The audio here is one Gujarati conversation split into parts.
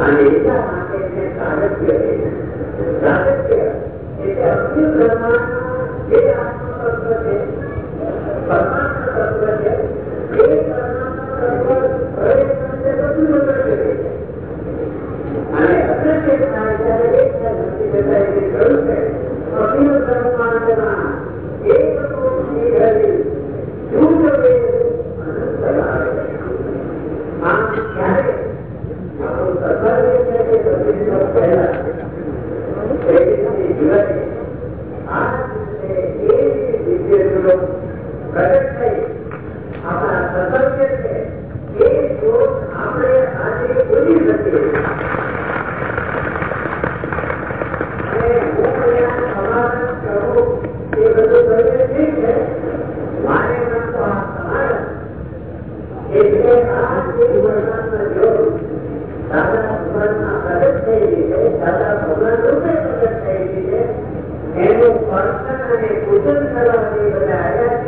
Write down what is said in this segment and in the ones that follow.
અને એનું સ્પર્શન અને પૂજન કરવાથી બધા આવ્યા છે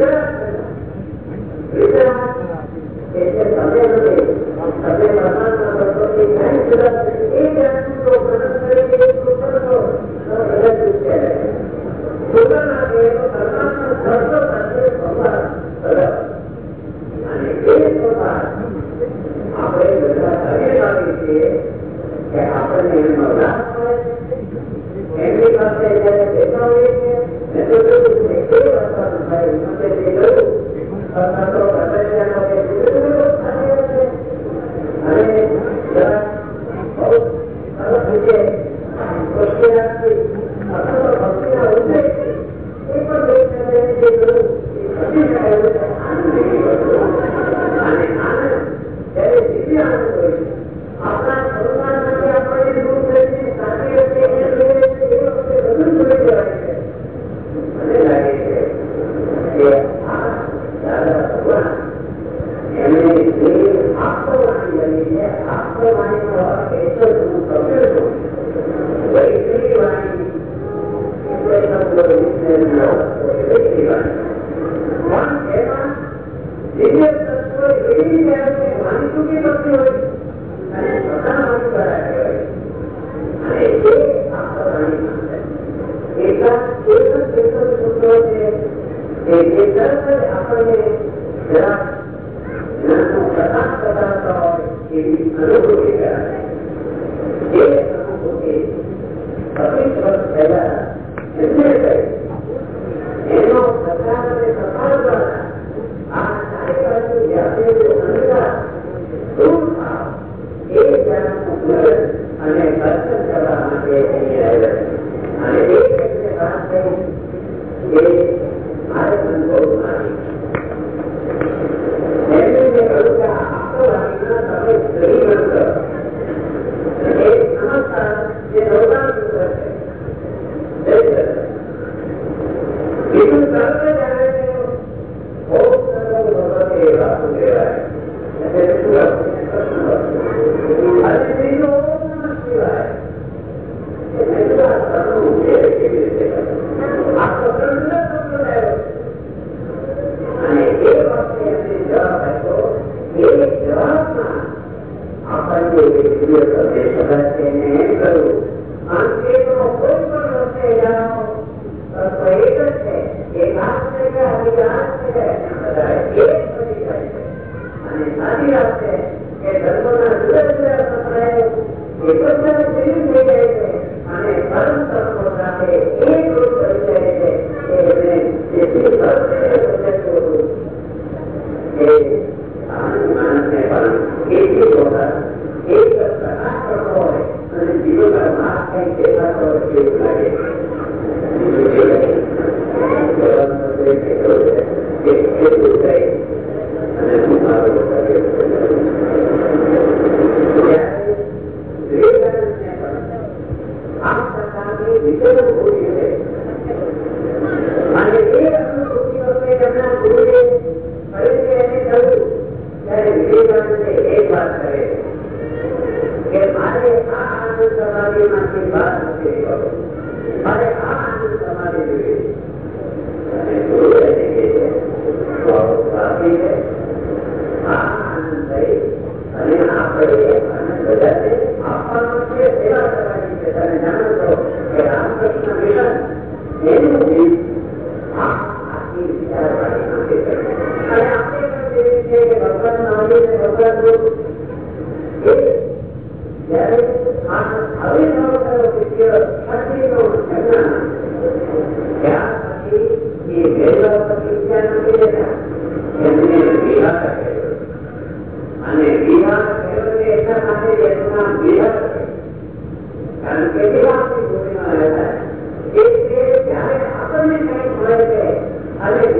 તમે વિતરાગ કે Amen.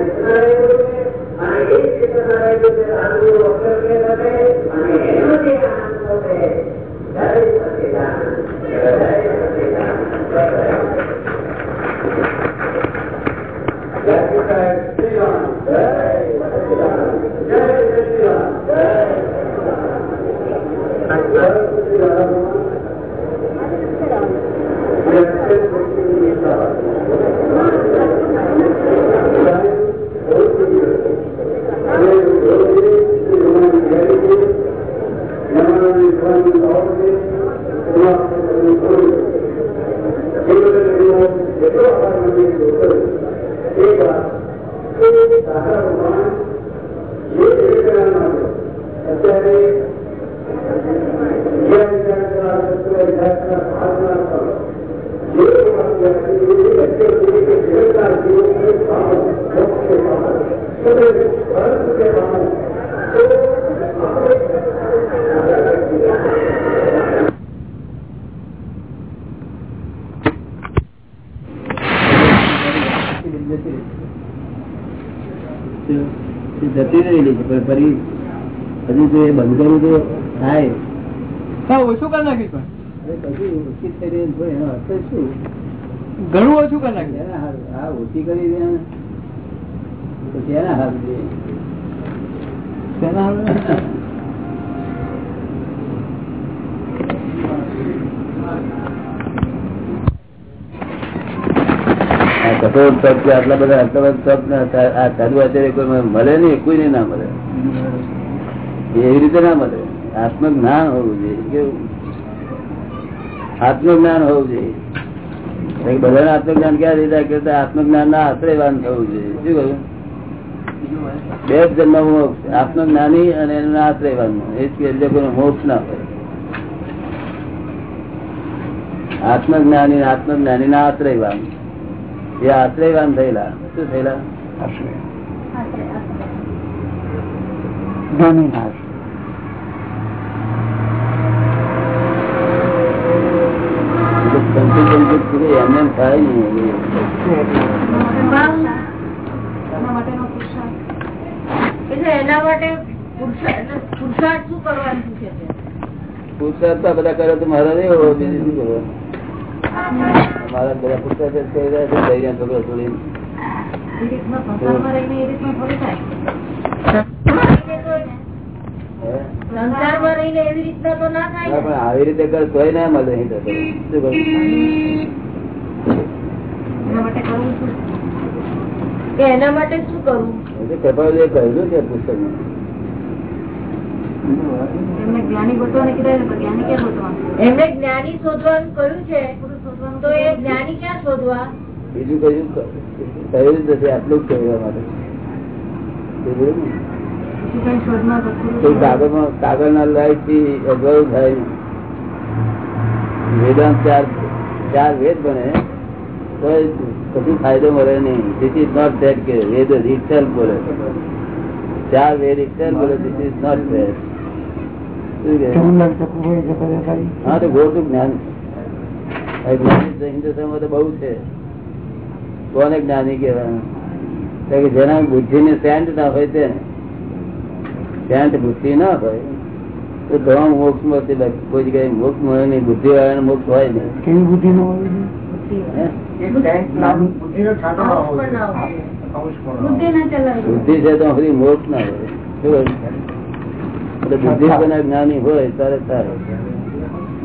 Yeah. ઘણું ઓછું કરી નાખ્યું ઓછી કરી દે ને. પછી હારું છે. શેના હારું? કઠોર તપ છે, આટલા બધા આટલા બધા તપ ને આ- આ સાધુ આચાર્ય કોઈ મળે નહીં ના મળે એવી રીતે ના મળે આત્મજ્ઞાન હોવું જોઈએ કેવું આત્મજ્ઞાન હોવું જોઈએ બધાને આત્મજ્ઞાન ક્યાં લીધા? કે આત્મજ્ઞાન ના આશ્રયવાન થવું જોઈએ. શું કહ્યું? બે જ જન્મ મોક્ષ આત્મજ્ઞાની અને એના આશ્રયવાન એ જ કે મોક્ષ ના હોય આત્મજ્ઞાની આત્મજ્ઞાની ના આશ્રયવાન એ આશ્રયવાન થયેલા. શું થયેલા? એટલે સંકેત સંકેત પૂરી એમને એમ થાય નહીં એટલે એના માટે પુરુષાર્થ પુરુષાર્થ શું કરવાનું છે તે? પુરુષાર્થ બધા કરે તો મારા નહીં હોય બીજું શું કરવાનું મારા બધા પુરુષાર્થ કરી રહ્યા છે ધૈર્ય છોકરો છોડીને એ રીતના સંસારમાં રહીને એ રીતના થોડી થાય. હે? સંસારમાં રહીને એવી રીતના તો ના થાય ના, ને. પણ આવી રીતે કર તોય ના મળે કરું એના માટે શું? કે એના માટે શું કરવું કૃપાળુએ કહ્યું છે પુસ્તકમાં એમને જ્ઞાની ગોતવાને કીધા પણ જ્ઞાની ક્યાં ગોતવાનું એમને જ્ઞાની શોધવાનું કહ્યું છે તો એ જ્ઞાની ક્યાં શોધવા? બીજું કયું કહ્યું નથી આટલું જ કહેવા માટે. સમજ્યું ને? લાઈટથી અજવાળું થાય. વેદાંત ચાર ચાર વેદ બને તો કશું ફાયદો મળે નહીં. ધીસ ઇઝ નોટ ધેટ કે વેદ ઇટસેલ્ફ બોલે ચાર વેદ ઇટસેલ્ફ બોલે ધીસ ઇઝ નોટ ધેટ હા તો ગોતું જ્ઞાન આ તો બહુ છે. કોને જ્ઞાની કેવાય જેના બુદ્ધિ ને સેન્ટ ના હોય તે સેન્ટ બુદ્ધિ ના હોય તો ઘણા મોક્ષ મળતી કોઈ જગ્યાએ મોક્ષ મળે નહીં બુદ્ધિ વાળાને મોક્ષ હોય નહીં. કેવી બુદ્ધિ નો બુદ્ધિ ના ચલાવી. બુદ્ધિ છે તો મોક્ષ ના હોય? એટલે બુદ્ધિ કોના જ્ઞાની હોય ત્યારે થાય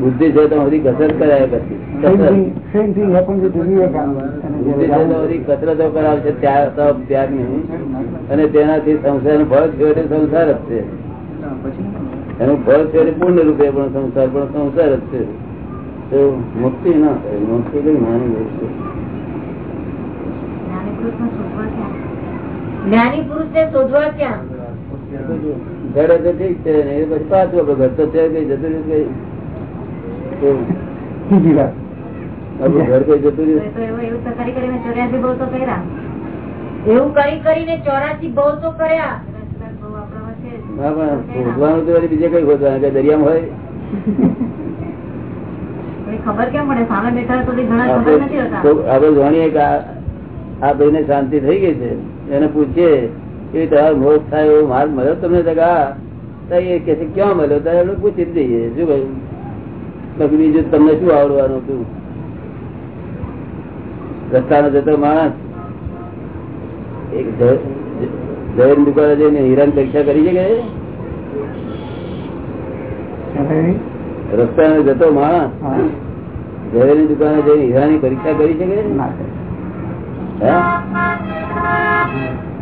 બુદ્ધિ છે તો સુધી કસરત કરાય પછી. કસરત. બુદ્ધિ છે તો બધી કસરતો કરાવશે ત્યાગ ત્યાગ નહીં. અને તેનાથી સંસારનું ફળ છેવટે સંસાર જ છે. એનું ફળ છેવટે પૂર્ણ રૂપે પણ સંસાર પણ સંસાર જ છે. તો મુક્તિ ના થાય. મુક્તિ કઈ માની વસ્તુ જ્ઞાની પુરુષ ને શોધવા ક્યાં? ઘરે તો ઠીક છે ને એ પછી પાછું આપડે ઘર તો છે કઈ જતું રહ્યું કઈ આપણું ઘર કઈ જતું રહ્યું એવું કરી કરીને ચોર્યાસી બહુ તો કર્યા. એવું કરી કરીને ચોરાસી બહુ તો કર્યા. શોધવાનું તો બીજે કઈ શોધવાનું દરિયામાં હોય? ખબર કેમ પડે? સામે બેઠા તો ઘણા ખબર નથી હોતા. આપણે જાણીએ કે આ આ ભાઈને શાંતિ થઈ ગઈ છે? એને પૂછીએ કે તમારો મોક્ષ થાય એવો મળ્યો તમને એ કે છે ક્યાં મળ્યો? આપણે પૂછી જ દઈએ. શું કહ્યું? બાકી બીજું તમને શું આવડવાનું હતું? રસ્તાનો જતો માણસ એક જૈન દુકાને જઈને હીરાની પરીક્ષા કરી શકે? રસ્તાનો જતો માણસ દુકાને જઈને હીરાની પરીક્ષા કરી છે કે ના કરે. હે?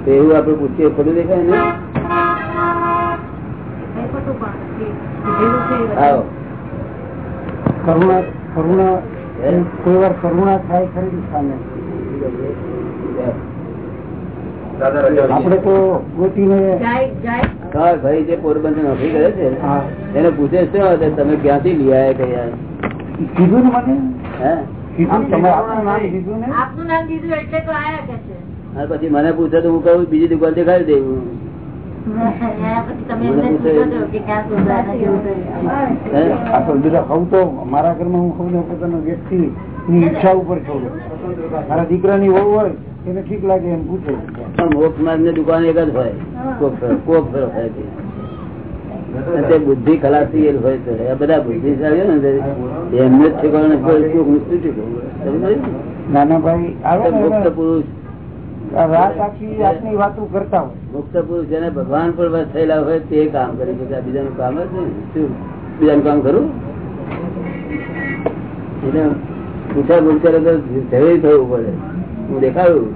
તો એવું આપડે પૂછીએ ખોટું દેખાય ને? છે કરુણા કરુણા કોઈ વાર કરુણા થાય ખરી સામે આપણે તો ગોતીને જાય જાય. ભાઈ જે પોરબંદર નોકરી કરે છે એને પૂછે શું તમે ક્યાંથી લઈ આવ્યા કયા કીધું ને મને? હે? આપનું નામ કીધું ને? આપનું નામ દીધું એટલે તો આયા કે છે. અને પછી મને પૂછે તો હું કહું બીજી દુકાન દેખાડી દેવું તો તો મારા ઘરમાં હું ખબર પોતાનો વ્યક્તિ ની ઈચ્છા ઉપર છોડું મારા દીકરાની વહુ હોય એને ઠીક લાગે એમ પૂછે. પણ મોક્ષ માર્ગની દુકાન એક જ હોય. કોક કોક ફેરો હોય તે. બુદ્ધિ ખલાસી એ હોય છે. બધા બુદ્ધિશાળી હોય ને તે એમને જ ઠેકાણે? નાના ભાઈ આવે મુક્ત પુરુષ. મુક્ત પુરુષ જેને ભગવાન પર વસ થયેલા હોય તે કામ કરી શકે બીજાનું કામ જ નહીં. બીજાનું કામ કરું એટલે પૂછા પૂછા તો જરૂરી થવું પડે. હું દેખાડું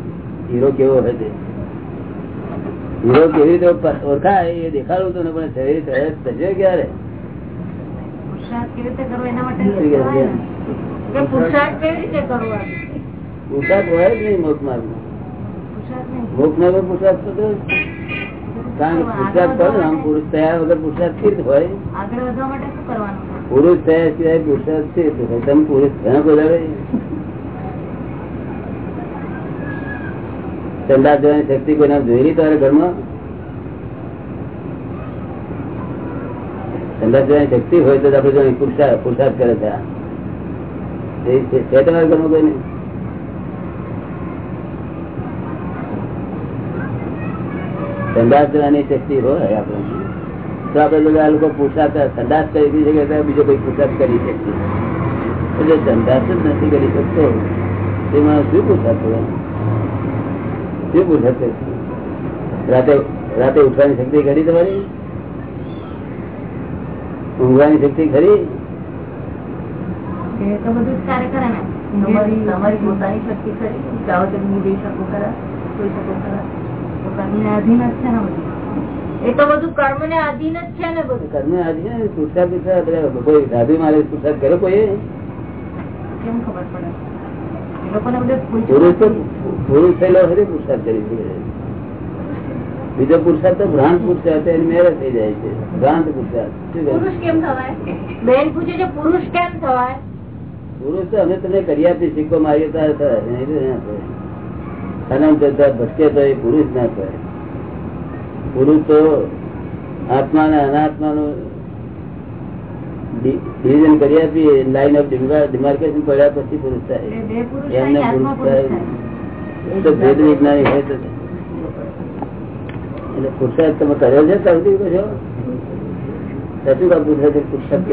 હીરો કેવો હોય તે હીરો કેવી રીતે ઓળખાય એ દેખાડું તો પણ થયે થશે ક્યારે? પુરુષાર્થ કેવી રીતે કરવો એના માટે ઠીક છે. કહેવાય ને. કે પુરુષાર્થ કેવી રીતે કરવો? એમ? પુરસાદ હોય જ નહીં મોત માર્ગમાં પુરુષાર્થ નહીં. પુરસાદ તો તો કારણ પુરસાદ કરો આમ પુરુષ થયા વગર પુરસાદ સ્થિર હોય? પુરુષ થયા સિવાય પુરુષાર્થ સ્થિર હોય તમે પુરુષ ઘણા બધા સંદાસ જવાની શક્તિ કોઈ નામ જોયેલી તારે ઘરમાં ચંદા જોવાની શક્તિ હોય તો આપડે જો પુરસાદ પુરુષાર્થ કરે ત્યાં છે તમારા ઘરમાં કોઈ નહીં સંદાસ જવાની શક્તિ હોય આપણે તો આપણે બધા લોકો પુરસાદ સંદાસ કરી શકે કે બીજો કોઈ પુરસાદ કરી શકશે એટલે સંદાસ જ નથી કરી શકતો. તેમાં શું પુરસાદ કરવાનો? શું પુરસાદ? રાતે રાતે ઉઠવાની શક્તિ કરી તમારી? ઊંઘવાની શક્તિ ખરી? પોતાની શક્તિ ખરી? ખરા શકું ખરા. કર્મને અધીન જ છે ને બધું? એ તો બધું જ છે ને બધું? કર્મ બધા કોઈ મારે કોઈ કેમ ખબર પડે? પુરુષ તો પૂછવું પુરુષ થયેલો હોય તો કરી બીજો પુરુષાર્થ તો ભ્રાંત પુરુષાર્થ એની થઈ જાય છે. ભ્રાંત પુરુષાર્થ પુરુષ કેમ થવાય? બેન પૂછે છે પુરુષ કેમ થવાય? પુરુષ તો અમે તમને કરી આપી શીખવા ના થાય અનંત ભટકે તો એ પુરુષ ના થાય. પુરુષ તો આત્મા ને અનાત્માનું ડિવિઝન કરી આપીએ લાઈન ઓફ ડિમાર્કેશન પડ્યા પછી પુરુષ થાય. એમને પુરુષ થાય. તો ભેદ વિજ્ઞાની હોય તો. એટલે પુરુષાર્થ તમે કર્યો છે સૌથી કશો સાચું કા પુરુષાર્થ પુરુષાર્થ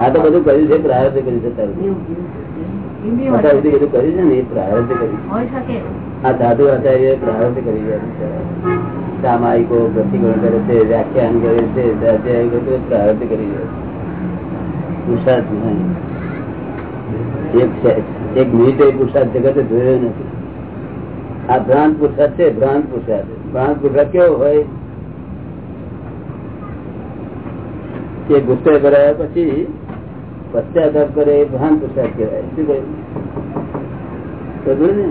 આ તો બધું કર્યું છે પ્રાર્થ કર્યું છે હોય અત્યાર સુધી બધું કર્યું છે. ને એ પ્રારબ્ધ કર્યું હોઈ શકે. આ સાધુ આચાર્ય પ્રારબ્ધ કરી ગયા છે. સામાયિકો પ્રતિક્રમણ કરે છે વ્યાખ્યાન કરે છે સ્વાધ્યાય કરે છે, પ્રારબ્ધ કરી ગયા છે. પુરુષાર્થ નહીં. એક છે- એક મિનિટ એ પુરુષાર્થ જગતે જોયો નથી. આ ભ્રાંત પુરુષાર્થ છે ભ્રાંત પુરુષાર્થ. ભ્રાંત પુરુષાર્થ કેવો હોય? કે ગુસ્સે કરાયા પછી પશ્ચાતાપ કરે એ ભ્રાંત પુરુષાર્થ કહેવાય. શું કહ્યું? ને.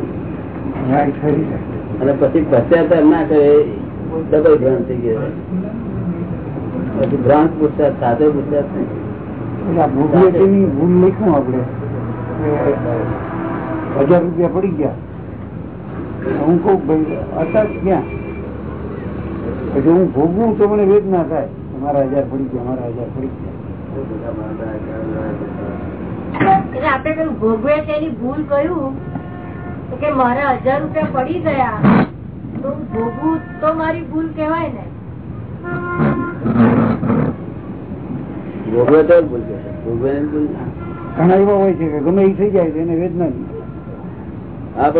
અને પછી પશ્ચાતાપ ના કરે ડબલ ભ્રાંત થઈ ગયા. પછી ભ્રાંત પુરસાદ સાધો પુરસાદ નહીં. ભૂલ લખ્યું આપણે. હજાર રૂપિયા પડી ગયા. હું કહું ભાઈ હતા ક્યાં? પછી હું ભોગવું તો મને વેદના થાય. મારા હજાર પડી ગયા મારા હજાર પડી ગયા. એટલે આપણે પેલું ભોગવે તેની ભૂલ કયું કે મારા હજાર રૂપિયા પડી ગયા તો ભોગવું તો મારી ભૂલ કેવાય ને ભોગવે તો ભૂલ છે. ભોગવે ભૂલ ઘણા એવા હોય છે કે ગમે એ થઈ જાય તો એને વેદના.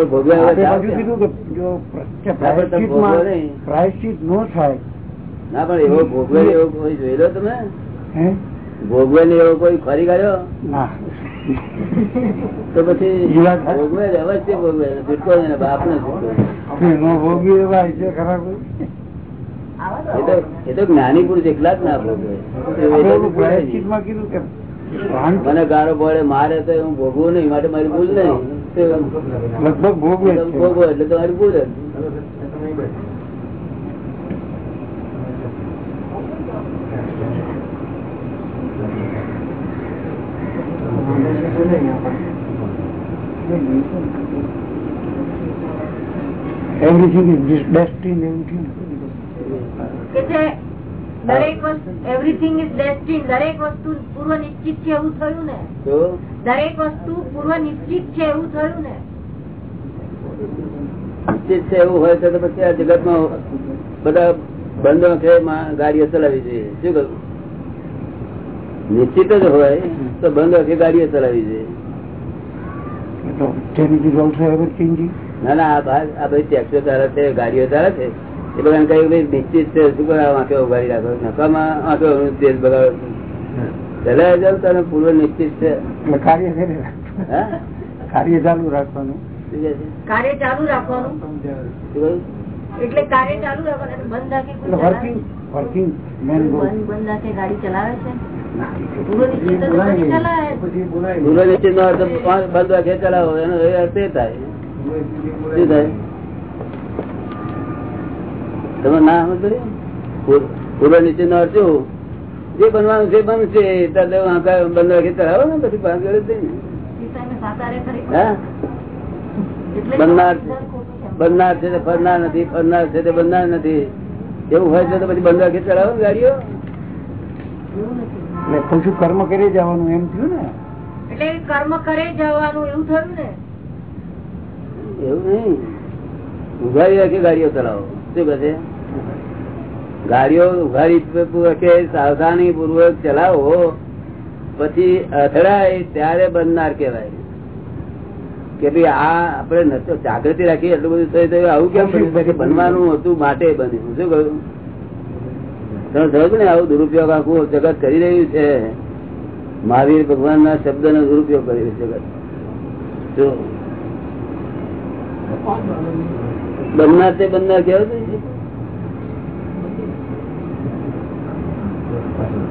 ભોગવે છે. છે. હું ક્યાં છે. ક્યાં? કીધું કે જો. પ્રાયશ્ચિત ન થાય ના પણ એવો ભોગવે એવો કોઈ જોયેલો તમે હે ભોગવે ને એવો કોઈ ખરી કર્યો તો પછી ભોગવે અવશ્ય ભોગવે છૂટકો ને બાપ ને એ તો જ્ઞાની પુરુષ એકલા જ ના ભોગવે. મને ગારો પડે મારે તો હું ભોગવું નહીં માટે મારી ભૂલ નહીં. લગભગ ભોગવે એટલે તમારી ભૂલ જ. દરેક વસ્તુ એવરીથિંગ ઇઝ ડેસ્ટિન દરેક વસ્તુ પૂર્વ નિશ્ચિત છે એવું થયું ને. તો? દરેક વસ્તુ પૂર્વ નિશ્ચિત છે એવું થયું ને. નિશ્ચિત છે એવું હોય તો તો પછી આ જગતમાં બધા બંધમાં ગાડીઓ ચલાવી જોઈએ. શું કહ્યું નિશ્ચિત જ હોય તો બંધ આંખે ગાડીઓ ચલાવવી જોઈએ. ના ના આ ભાગ આ બધી ટેક્સીઓ ચાલે છે ગાડીઓ ચાલે છે. એ બધા કહ્યું ભાઈ નિશ્ચિત છે શું કરો? વાંકે ઉગાડી રાખો. નકામાં વાંકે તેલ બગાડો ચલાય જાવ તને પૂર્વ નિશ્ચિત છે. કાર્ય છે. કાર્ય ચાલુ રાખવાનું. કાર્ય ચાલુ રાખવાનું? એટલે કાર્ય ચાલુ રાખવાનું બંધ રાખી? વર્કિંગ વર્કિંગ મેન બંધ બંધ રાખે ગાડી ચલાવે છે? પૂર્વ નિશ્ચિત ચલાવે? પૂર્વ નિશ્ચિત નો અર્થ બંધ વાગે ચલાવો. એનો એ અર્થ એ થાય. શું થાય? તમે ના પૂર્વ અર્થ જે બનવાનું છે બનશે. બંધ વાગે ચલાવો ને પછી પાંચ એટલે બનનાર. બનનાર છે ફરનાર નથી ફરનાર છે તે બનનાર નથી. એવું હોય છે તો પછી બંધ રાખી ચલાવો ને ગાડીઓ? કર્મ કરી જવાનું એમ થયું ને? એટલે કર્મ કરે જવાનું એવું થયું ને? એવું નહીં. ઉઘાડી રાખી ગાડીઓ ચલાવો. શું કહે ગાડીઓ ઉઘાડી સાવધાની પૂર્વક ચલાવો. પછી અથડાય ત્યારે બનનાર કેવાય કે ભાઈ આ આપણે જાગૃતિ રાખી એટલું બધું થઈ થયું આવું કેમ કે બનવાનું હતું, માટે બન્યું. શું કહ્યું? તમે સમજ ને, આવું દુરુપયોગ આખું જગત કરી રહ્યું છે. મહાવીર ભગવાન ના શબ્દ નો દુરુપયોગ કરી રહ્યું જગત. જો બનનાર તે બનનાર કેવો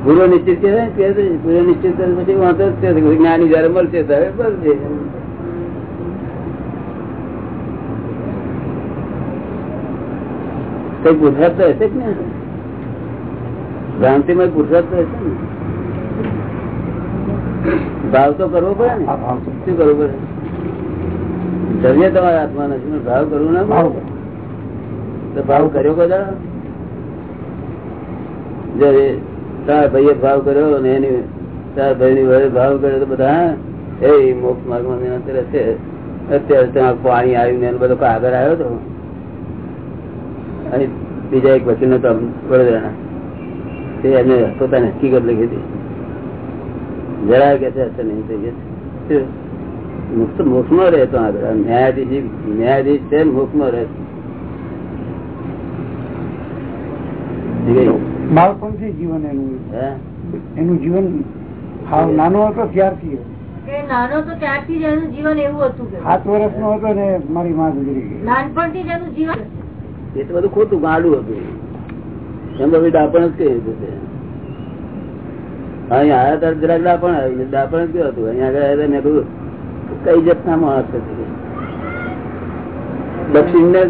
પૂરો નિશ્ચિત? છે. પૂર્વ નિશ્ચિત પછી વાંધો જ છે જ્ઞાની જયારે મળશે ત્યારે મળશે કઈ પુરુષાર્થ તો હશે ને ભ્રાંતિમય પુરુષાર્થ તો હશે ને ભાવ તો કરવો પડે ને. શું કરવું પડે દ્રવ્ય તમારા હાથમાં નથી ભાવ કરવું ના ભાવ તો ભાવ કર્યો કદા તારા ભાઈએ ભાવ કર્યો ને એની તાર ભાઈ ની વડે ભાવ કર્યો તો બધા એ મોક્ષ માર્ગમાં છે. અત્યારે ત્યાં પાણી આવ્યું ને બધો કાગળ આવ્યો તો. અને બીજા એક વકીલ નતો વડોદરાના. તે એને પોતાની હકીકત લખી હતી. જરા કે છે અસર નહીં થઈ ગઈ મુક્ત મોક્ષમાં રહે તો આગળ ન્યાયાધીશ ન્યાયાધીશ છે ને મોક્ષમાં રહે છે. બાળપણથી જીવન એનું એનું જીવન હાવ નાનો હતો ત્યારથી નાનો તો ત્યારથી જ એનું જીવન એવું હતું કે. સાત વર્ષનો હતો ને મારી માં ગુજરી ગઈ. નાનપણથી જ એનું જીવન. એ તો બધું ખોટું ગાડું હતું. એમ બધું ડાપણ જ કહ્યું હતું તે. અહીં આવ્યા ત્યારે જરાક ડાપણ આવ્યું ડાપણ જ કેવું હતું. અહીંયા આગળ મેં કહ્યું કઈ જાતના માણસ છે દક્ષિણ ને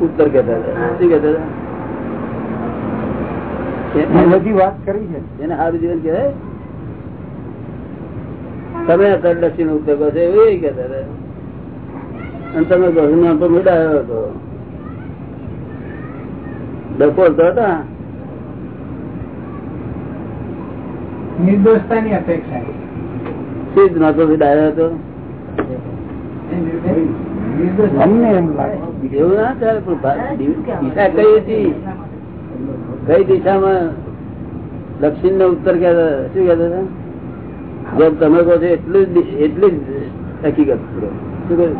ઉત્તર કેતા હતા. શું કેતા હતા? મેં બધી વાત કરી છે. એને સારું જીવન કહેવાય? તમે અત્યારે દક્ષિણ ઉત્તર કહો છો એવું એ કહેતા હતા. અને તમે છો નાનપણ મેળાયો હતો. ડફોર તો હતા નિર્દોષતાની અપેક્ષા સિદ્ધ નતો ડાયો હતો. અમને એમ લાગે એવું ના ચાલે પણ દિશા કઈ હતી? કઈ દિશામાં દક્ષિણ ને ઉત્તર કહેતા શું કહેતા હતા? જેમ તમે કહો છો એટલું જ એટલી જ હકીકત. શું કહ્યું?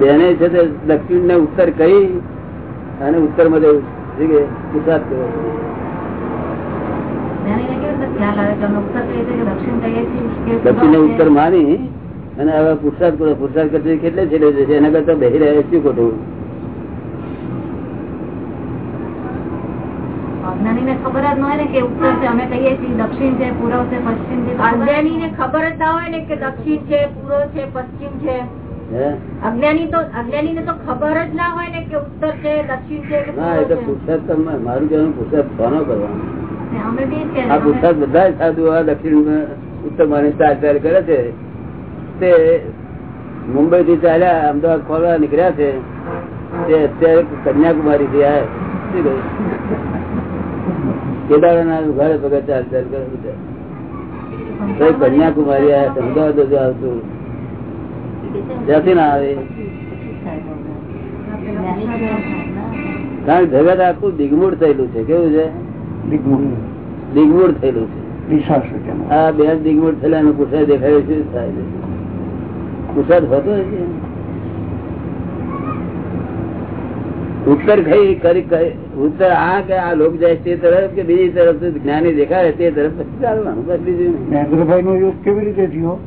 બેને છે તે દક્ષિણ ને ઉત્તર કહી અને ઉત્તરમાં જવું. શું કે ગુજરાત દક્ષિણ ને ઉત્તર માની અને હવે પુરસાદ કરો પુરસાદ કરતી કેટલે છેડે જશે? એના કરતા બેહી રહ્યા શું ખોટું? ખબર જ ન હોય ને કે ઉત્તર છે. અમે કહીએ છીએ દક્ષિણ છે પૂર્વ છે પશ્ચિમ છે. તો ખબર જ અજ્ઞાની ને ખબર જ ના હોય ને કે દક્ષિણ છે પૂર્વ છે પશ્ચિમ છે. હે? અજ્ઞાની તો અજ્ઞાની ને તો ખબર જ ના હોય ને કે ઉત્તર છે દક્ષિણ છે ના એ તો મારું કહેવાનું પુસ્તક કોનો કરવાનો? આ બધા સાધુ દક્ષિણ ઉત્તર માની કરે છે. તે મુંબઈ થી ચાલ્યા અમદાવાદ ખોલવા નીકળ્યા છે તે અત્યારે કન્યાકુમારી થી આવ્યા ચાલ ચાલ કરે કન્યાકુમારી આવ્યા અમદાવાદ હજુ આવતું ત્યાંથી ના આવે. કારણ જગત આખું દિગમૂળ થયેલું છે. કેવું છે? દિગ્મૂળ થયેલું છે. આ બે દિગમૂળ થયેલા પુરસાદ દેખાય છે થાય છે? પુરસાદ હોતો ઉત્તર કઈ કરી ઉત્તર આ કે આ લોક જાય તે તરફ કે બીજી તરફ જ્ઞાની દેખાય તે તરફ પછી ચાલવાનું બસ બીજું. મહેન્દ્રભાઈ નો યોગ કેવી રીતે થયો?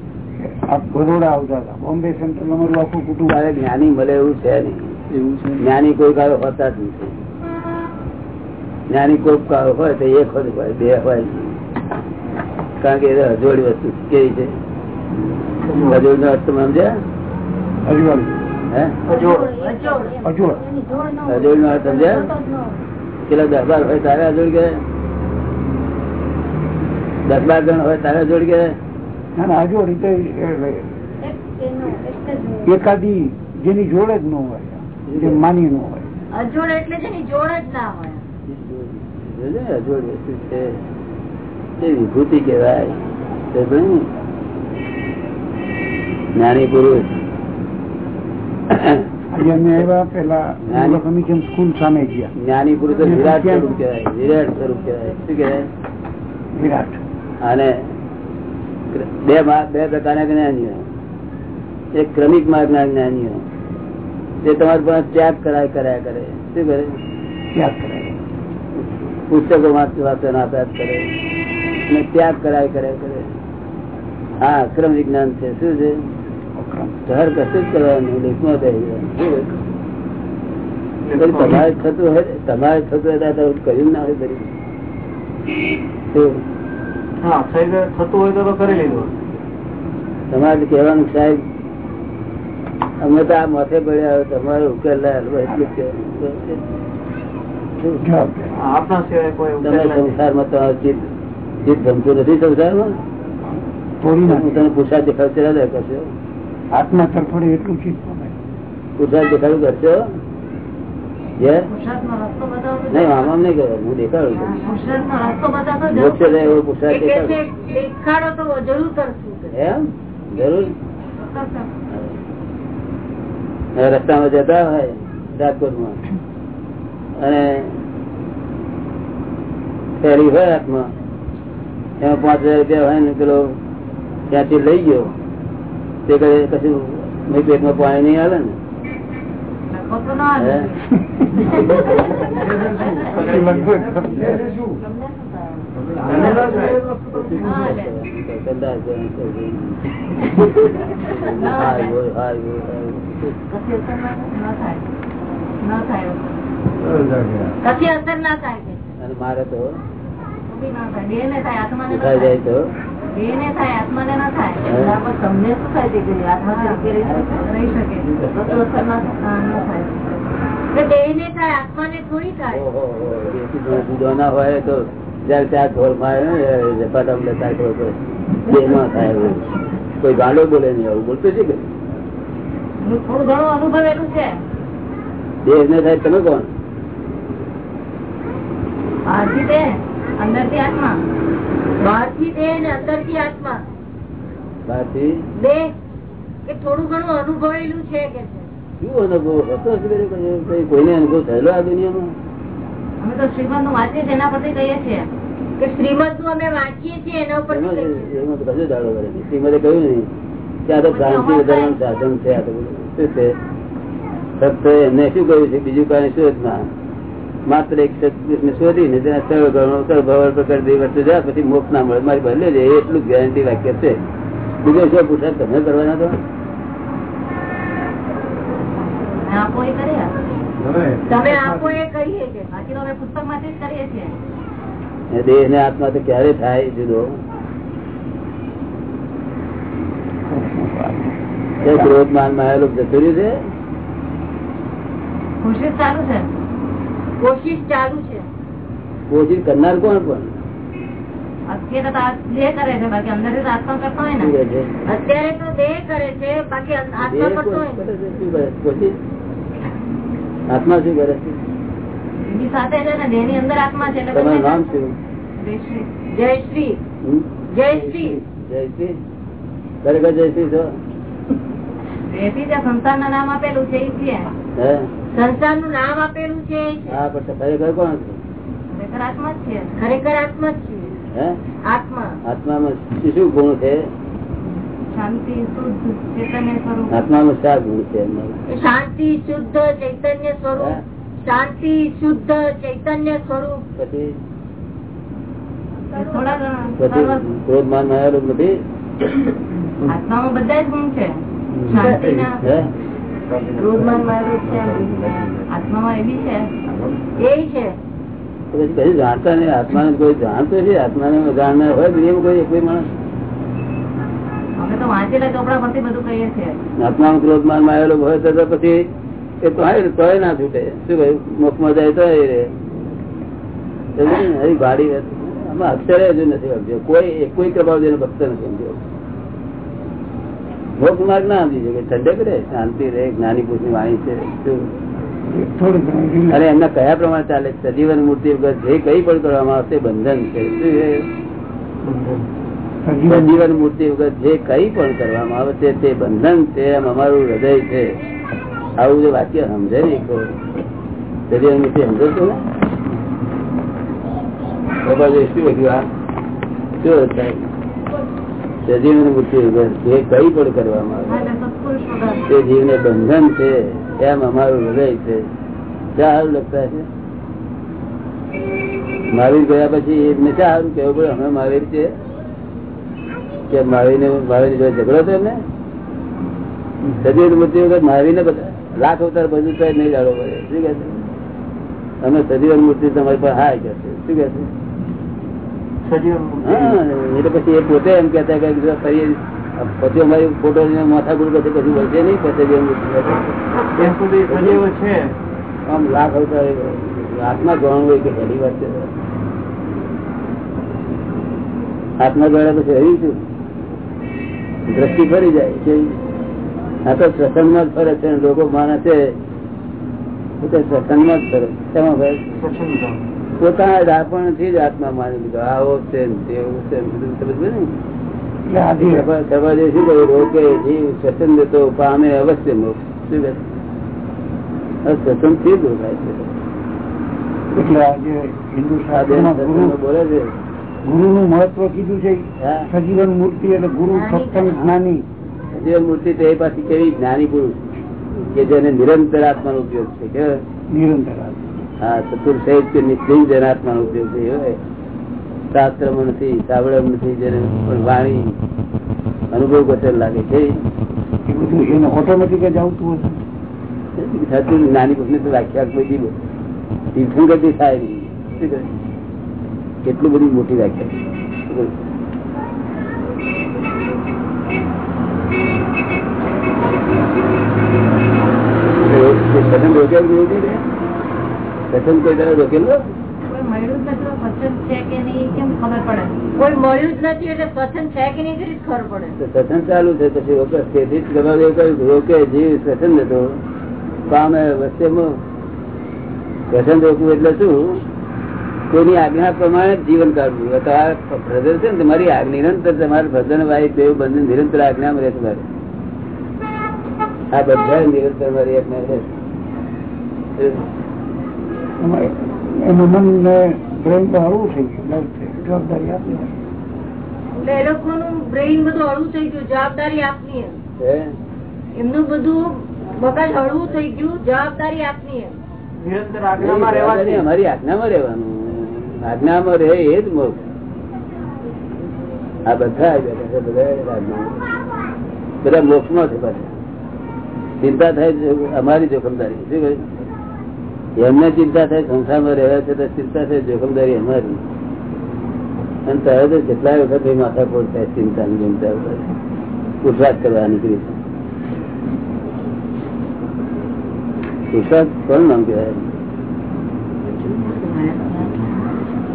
બરોડા આવતા હતા બોમ્બે સેન્ટ્રલ અમારું આખું કુટુંબ. તારે જ્ઞાની મળે એવું છે નહીં. એવું જ્ઞાની કોઈ કાળો હોતા જ નથી. જ્ઞાની કોઈ કાળો હોય તો એક હોય હોય, બે હોય. કારણ કે હજોડી વસ્તુ કેવી છે? અજોડ. નો અર્થ સમજ્યા? અજોડ નો અર્થ સમજ્યા પેલા દસ બાર હોય તારે અજોડ કે? દસ બાર જણ હોય તારે અજોડ કે? એકાદી જેની જોડે જ ન હોય જે માની ન હોય. અજોડ એટલે જેની જોડ જ ના હોય. અજોડ વસ્તુ છે તે વિભૂતિ કહેવાય. ભણી. જ્ઞાની પુરુષ. જ્ઞાની પુરુષ વિરાટ સ્વરૂપ કહેવાય વિરાટ સ્વરૂપ કહેવાય. શું કહેવાય? વિરાટ. અને બે બે પ્રકારના જ્ઞાનીઓ. એક ક્રમિક માર્ગના જ્ઞાનીઓ. તે તમારી પાસે ત્યાગ કરાય કર્યા કરે. શું કરે? ત્યાગ કરાય પુસ્તકો વાંચવાના અભ્યાસ કરે. અને ત્યાગ કરાય કર્યા કરે. હા ક્રમ વિજ્ઞાન છે. શું છે. ઘર કશું જ કરવાનું લેખમાં? પછી તમારે થતું હોય તમારે થતું હોય તો કર્યું ના હોય થતું તો કરી લીધું તમારે કહેવાનું સાહેબ અમે તો આ માથે પડ્યા હોય તમારે ઉકેલ તમે. સંસારમાં તમારું ચિત્ત ગમતું નથી સંસારમાં. તને પુરસાદ દેખાડશે ના કરશો આત્મા તરફડે એટલું ચીજ ગમે. દેખાડું કરશો નહીં આમ નહીં હું દેખાડું મોક્ષે જાય એવો પુરસાદ દેખાડું. એમ? જરૂર? રસ્તામાં જતા હોય રાજકોટમાં. અને ફેરી હોય હાથમાં. એમાં પાંચ હજાર રૂપિયા હોય ને પેલો ત્યાંથી લઈ ગયો. તે કરે કશું મેં પેટમાં પાણી નહીં આવે. ને મારે તો થાય. જાય તો. ને હોય તો જયારે ત્યાં ઢોલ મારે લેતા થાય કોઈ ગાંડો બોલે નહીં આવું બોલતું છે કે થોડું ઘણું અનુભવેલું છે. દેહ ને થાય તમે કોણ? અંદરથી આત્મા. બહારથી દેહ ને અંદરથી આત્મા. બહારથી? દેહ કે થોડું ઘણું અનુભવેલું છે કે શું અનુભવ? હતો જ પેલો કોઈ- કોઈ- કોઈને અનુભવ થયેલો આ દુનિયામાં? અમે તો શ્રીમદનું વાંચીએ છીએ એના પરથી કહીએ છીએ કે શ્રીમદનું અમે વાંચીએ છીએ એના ઉપર કશું દાડો કરે શ્રીમદે કહ્યું નહીં કે આ તો ભ્રાંતિ વધારવાનું સાધન છે આ તો શું છે? ફક્ત એમને શું કહ્યું છે? બીજું કઈ શોધમાં માત્ર એક સત્પુરુષને શોધીને તેના સર્વ ભવર પ્રકાર બે વર્ષ જાય પછી મોક્ષ ના મળે. મારી ભલે છે એટલું ગેરંટી વાક્ય છે. બીજો શું પૂછા? તમે કરવાના તો? જ દેહ ને આત્મા તો ક્યારે થાય જુદો. એ ક્રોધ માન માયેલું જતું રહ્યું છે? ખુશી ચાલુ છે. કોશિશ ચાલુ છે. કોશિશ કરનાર કોણ અત્યારે તો દેહ કરે છે બાકી આત્મા કરતો છે? છે આત્મા કોણ હોય કરે છે? શું કરે? છે? કોશિશ? આત્મા શું કરે છે? એની સાથે છે ને દેહની અંદર આત્મા છે તમારું નામ શું? દેશી. જય શ્રી જય શ્રી ખરેખર જયશ્રી છો? દેશી નામ આપેલું છે છે. સંસારનું નામ આપેલું છે? હા પણ ખરેખર કોણ છે ખરેખર આત્મા જ છે. આત્મા જ છે. હે? આત્મા. આત્મામાં શું શું ગુણ છે? શાંતિ શુદ્ધ આત્મામાં શા ગુણ છે શાંતિ શુદ્ધ ચૈતન્ય? સ્વરૂપ. શાંતિ શુદ્ધ ચૈતન્ય સ્વરૂપ. પછી? ક્રોધ માન નથી? આત્મામાં બધા જ ગુણ છે. શાંતિના. જાણતા નહીં. આત્માને કોઈ જાણતો છે આત્માને જાણનાર હોય એવું કોઈ કોઈ માણસ. આત્મામાં ક્રોધ માન માયેલો હોય તો પછી એ તો તોય ના છૂટે. શું કહ્યું? માં જાય તો રે. આમાં અક્ષરે હજુ નથી સમજ્યો. કોઈ કોઈ કૃપાદેવ ભક્ત નથી સમજ્યો. મોક્ષ માર્ગ ના સમજી શકે ઠંડક રે શાંતિ રે જ્ઞાની પુરુષની વાણી છે. અને એમના કયા પ્રમાણે ચાલે સજીવન મૂર્તિ વગર જે કઈ પણ કરવામાં આવશે, બંધન છે સજીવન મૂર્તિ વગર જે કઈ પણ કરવામાં આવે છે, તે બંધન છે, એમ અમારું હૃદય છે. આવું જે વાક્ય સમજે ને સજીવન મૂર્તિ સમજો છો ને? બાબા શું લખ્યું આ? શું સજીવન વગર જે કઈ પણ કરવામાં આવે તે જીવને બંધન છે એમ અમારું હૃદય છે. સારું લગતા છે મહાવીર ગયા પછી એમને સારું કેવું પડે? અમે મહાવીર છે કે મહાવીર ને મહાવીર જોડે ઝઘડો હતો એમને? સજીવ મૂર્તિ વખત મહાવીર ને બધા લાખ અવતાર બધું થાય નહીં જાડો પડે. શું કે છે? અમે સજીવન મૂર્તિ તમારી પર હાય કે છે શું કે છે? એટલે પછી એ પોતે એમ કેતા કે ફરી પછી અમારી ફોટો માથા ગુરુ પછી પછી બોલશે નહીં પછી છે. આમ લાખ આવતા આત્મા જોવાનું હોય કે પહેલી વાત છે. હાથમાં જાણ્યા પછી હરી છું દ્રષ્ટિ ફરી જાય કે આ તો સત્સંગમાં જ ફરે છે લોકો માને છે. સત્સંગમાં જ ફરે. તેમાં ભાઈ પોતાના ડાપણથી જ આત્મા માની લીધો. આવો છે તેવું છે બધું સમજ ને? સભાજે શું કહ્યું? રોકે જીવ સ્વસંદ તો પામે અવશ્ય મોક્ષ. શું કહે? થી દૂર થાય છે. એટલે આજે હિન્દુ આ બેન શાસ્ત્રમાં ગુરુ સત્સંગમાં બોલે છે. ગુરુનું મહત્વ કીધું છે હા. સજીવન મૂર્તિ એટલે ગુરુ સત્સંગ જ્ઞાની. સજીવન મૂર્તિ તો એ પાછી કેવી જ્ઞાની પુરુષ? કે જેને નિરંતર આત્માનો ઉપયોગ છે કે નિરંતર હા ચતુર સહિત કે નિશ્ચિત જેના આત્માનો ઉપયોગ છે હોય. શાસ્ત્રમાં નથી સાવડમ નથી જેને પણ વાણી અનુભવ કરશે લાગે છે. ઓટોમેટિક જ આવતું હશે. સાચું નાની પુરુષને તો વ્યાખ્યા તીર્થંકરથી થાય નહીં કેટલું બધી મોટી વ્યાખ્યા જ કોઈ તરફ રોકેલું ચાલુ છે પછી રોકે જીવ પામે વચ્ચેમાં રોકવું એટલે શું? કોઈની આજ્ઞા પ્રમાણે જીવન કાઢવું. તમારા બ્રધર છે ને તમારી નિરંતર તમારે ભજન વાઈ દેવ બંધન નિરંતર આજ્ઞામાં રહે તમારે આ બધા નિરંતર મારી આજ્ઞા રહે એમાં એનું મન ને બ્રેન તો હળવું થઈ ગયું જવાબદારી આપી એટલે એ લોકોનું બ્રેઇન બધું હળવું થઈ ગયું જવાબદારી આપની એમનું બધું મગજ હળવું થઈ ગયું જવાબદારી આપની નિરંતર આજ્ઞામાં રહેવાથી અમારી આજ્ઞામાં રહેવાનું. આજ્ઞામાં રહે એ જ મોક્ષ. આ બધા બધા. બધા મોક્ષમાં છે પાછા. ચિંતા થાય અમારી જોખમદારી શું કહ્યું? એમને ચિંતા થાય સંસારમાં રહેવા છે તો ચિંતા થાય જોખમદારી અમારી. અને ત્યારે તો કેટલાય વખત એ માથા પોટ થાય ચિંતા ની ચિંતા ઉપર. કરવા નીકળી છે પુરસાદ કોણ નામ કહેવાય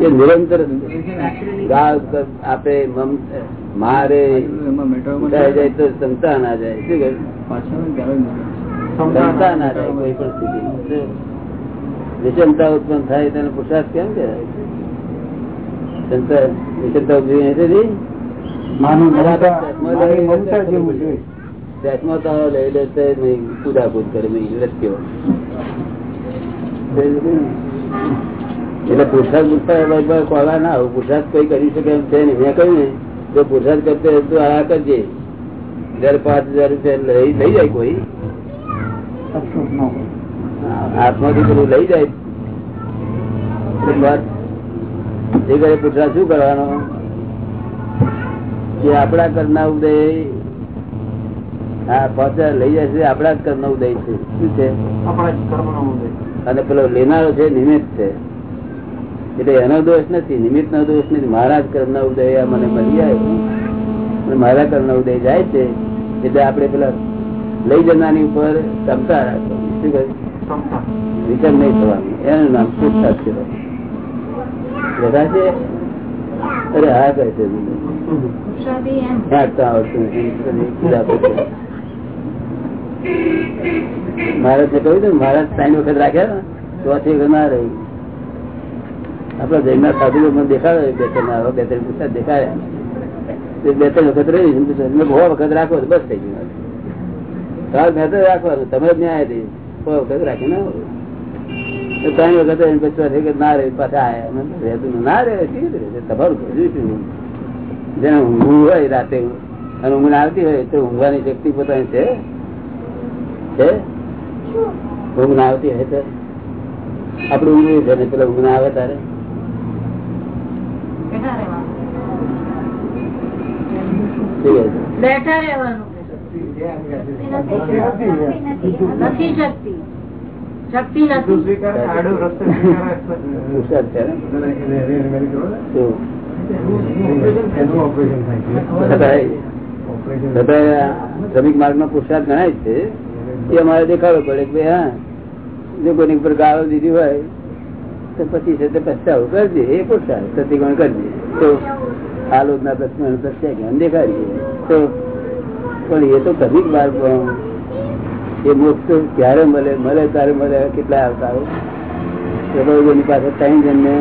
એ નિરંતર ગાળ આપે મમ મારે જાય તો ક્ષમતા ના જાય. શું કહ્યું? ક્ષમતા ના જાય કોઈ પણ સ્થિતિ વિષમતા ઉત્પન્ન થાય તેને પુરસાદ કેમ કહેવાય? વિષમતા ઊભી એટલે પુરસાદ કોળા ના આવું. પુરસાદ કોઈ કરી શકે એમ છે નહીં. મેં કહ્યું ને જો પુરસાદ કરતો તો આ કરજે. હજાર પાંચ હજાર રૂપિયા લઈ થઈ જાય કોઈ. અફસોસ ન હોય હાથમાંથી પેલું લઈ જાય. એ ઘરે પુરસાદ શું કરવાનો? કે આપણા કરના ઉદય હા પાછા લઈ જાય છે આપણા જ કર્મ ઉદય છે. શું છે? અને પેલો લેનારો છે નિમિત્ત છે. એટલે એનો દોષ નથી નિમિત્ત નો દોષ નથી. મારા જ કર્મ ના ઉદય મને મળી આવ્યો મારા કર્મ ના ઉદય જાય છે. એટલે આપણે પેલા લઈ જનારની ઉપર ક્ષમતા રાખવાની. શું કહ્યું? ક્ષમતા નહીં થવાનું. એનું નામ પૂછતા છે બધા છે? અરે હા કહે છે. મહારાજ ને કહ્યું હતું મહારાજ ત્રણ વખત રાખ્યા ને, ચોથી વખત ના રહી. આપડા જૈનના સાધુ મને દેખાડો બે ત્રણ બે ત્રણ પૂછતા દેખાડ્યા બે ત્રણ વખત રહી બહુ વખત રાખો બસ થઈ ગયું. તાર મેં તો રાખવાનું. તમે જ ન્યાય બહુ વખત રાખે ને ત્રણ વખત રહીને પછી ના રે પાછા રહેતું ના રહે? તમારું જેને ઊંઘવું હોય રાતે અને ઊંઘ આવતી હોય તો ઊંઘવાની શક્તિ પોતાની છે? છે? ઊંઘ ના આવતી હોય તો? આપડે ઊંઘવું છે ને પેલા ઊંઘ ના આવે તારે? બેઠા રહેવાનું. નથી શ્રમિક માર્ગમાં પુરુષાર્થ ગણાય છે. એ અમારે દેખાડવો પડે કે ભાઈ હા, જો કોઈની ઉપર ગાળો દીધી હોય, તો પછી છે તે પસ્તાવો કરજે, એ પુરુષાર્થ પ્રતિકોણ કરજે. તો આલોક ના પ્રશ્ન પ્રત્યાખ્યાન દેખાડીએ. તો પણ એ તો કદી પણ એ મોક્ષ ક્યારે મળે મળે ત્યારે મળે કેટલા અવતારો. પ્રભુની પાસે ત્રણ જણને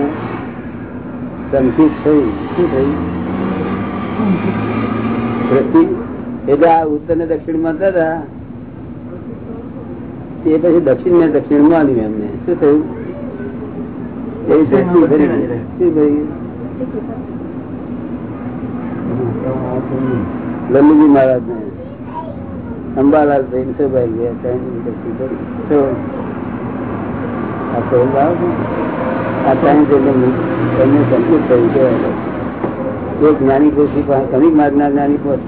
સંકિત થઈ. શું થયું? એટલે આ ઉત્તર ને દક્ષિણમાં હતા એ પછી દક્ષિણ ને દક્ષિણ માન્યું એમને. શું થયું? એ દ્રષ્ટિ શું થયું? લલ્લુજી મહારાજ ને અંબાલાલ ભાઈ સુભાઈ ગયા ત્રણ શ્રમિક માર્ગના જ્ઞાની પુરુષ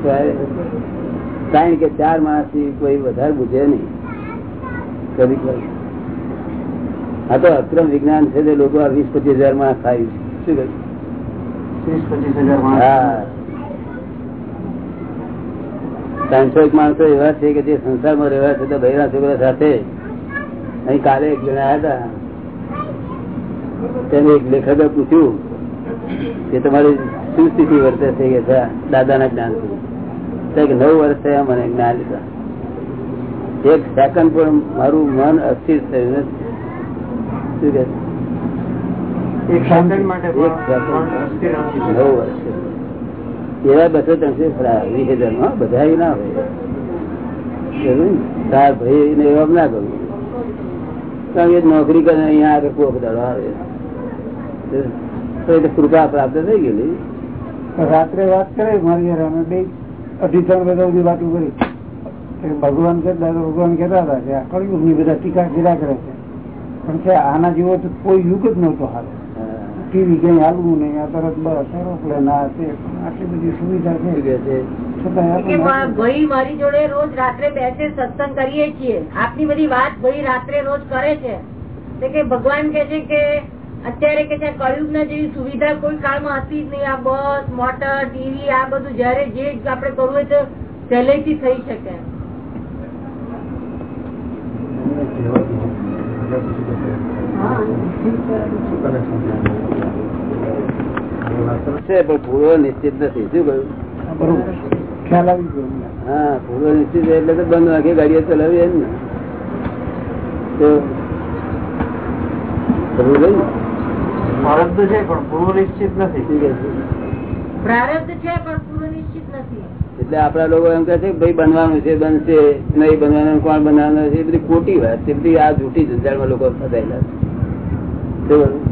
કારણ કે ચાર માણસથી કોઈ વધારે બુજે નહીં. કદી માર્ગ આ તો અક્રમ વિજ્ઞાન છે તે લોકો આ વીસ પચીસ હજાર માણસ થાય છે. શું કહ્યું વીસ પચીસ હજાર હા. ત્રણસો એક માણસો એવા છે કે જે સંસારમાં રહેવા છે તો બહેરા છોકરા સાથે. અહીં કાલે એક જણા આવ્યા હતા. તેને એક લેખકે પૂછ્યું કે તમારી શું સ્થિતિ વર્તે છે કે દાદાના જ્ઞાનથી? કે નવ વર્ષ થયા મને જ્ઞાન લીધા. એક સેકન્ડ પણ મારું મન અસ્થિર થયું નથી. શું કે? એક સેકન્ડ માટે. નવ વર્ષ એવા બસો ત્રણસો વીસ હજારમાં બધા ના હોય. ભાઈ ને એવા ના કરું કારણ કે નોકરી કરે અહીંયા આગળ કોક દડો આવે. તો એટલે કૃપા પ્રાપ્ત થઈ ગયેલી. રાત્રે વાત કરે મારી અમે બે અઢી ત્રણ બધા સુધી વાત કરી. ભગવાન હતા, ભગવાન કહેતા હતા કે આ કળિયુગની બધા ટીકા કીધા કરે છે. પણ આના જેવો તો કોઈ યુગ જ નહોતો હાલ. ટીવી ક્યાંય હાલવું નહીં આ તરત બસ એરોપ્લેન આ તે આટલી બધી સુવિધા થઈ ગઈ છે. છતાં ભાઈ મારી જોડે રોજ રાત્રે બેસે સત્સંગ કરીએ છીએ. આપની બધી વાત ભાઈ રાત્રે રોજ કરે છે. કે ભગવાન કે છે કે અત્યારે કે છે કળયુગ ના જેવી સુવિધા કોઈ કાળમાં હતી જ નહીં. આ બસ મોટર ટીવી આ બધું જયારે જે આપણે કરવું હોય તો સહેલાઈથી થઈ શકે. છે પણ નિશ્ચિત નથી. શું કહ્યું. હા નિશ્ચિત એટલે તો બંધ વાગે ગાડીઓ ચલાવી એમ ને. તો ખરું પ્રારબ્ધ છે પણ પૂર્વ નિશ્ચિત નથી. શું કહે છે? પ્રારબ્ધ છે પણ પૂર્વ નિશ્ચિત નથી. એટલે આપડા લોકો એમ કહે છે કે ભાઈ બનવાનું છે બનશે. નહીં બનવાનું કોણ બનાવવાનું છે એ બધી ખોટી વાત છે. એ બધી આ જૂઠી જંજાળમાં લોકો ફસાયેલા છે. શું કહ્યું?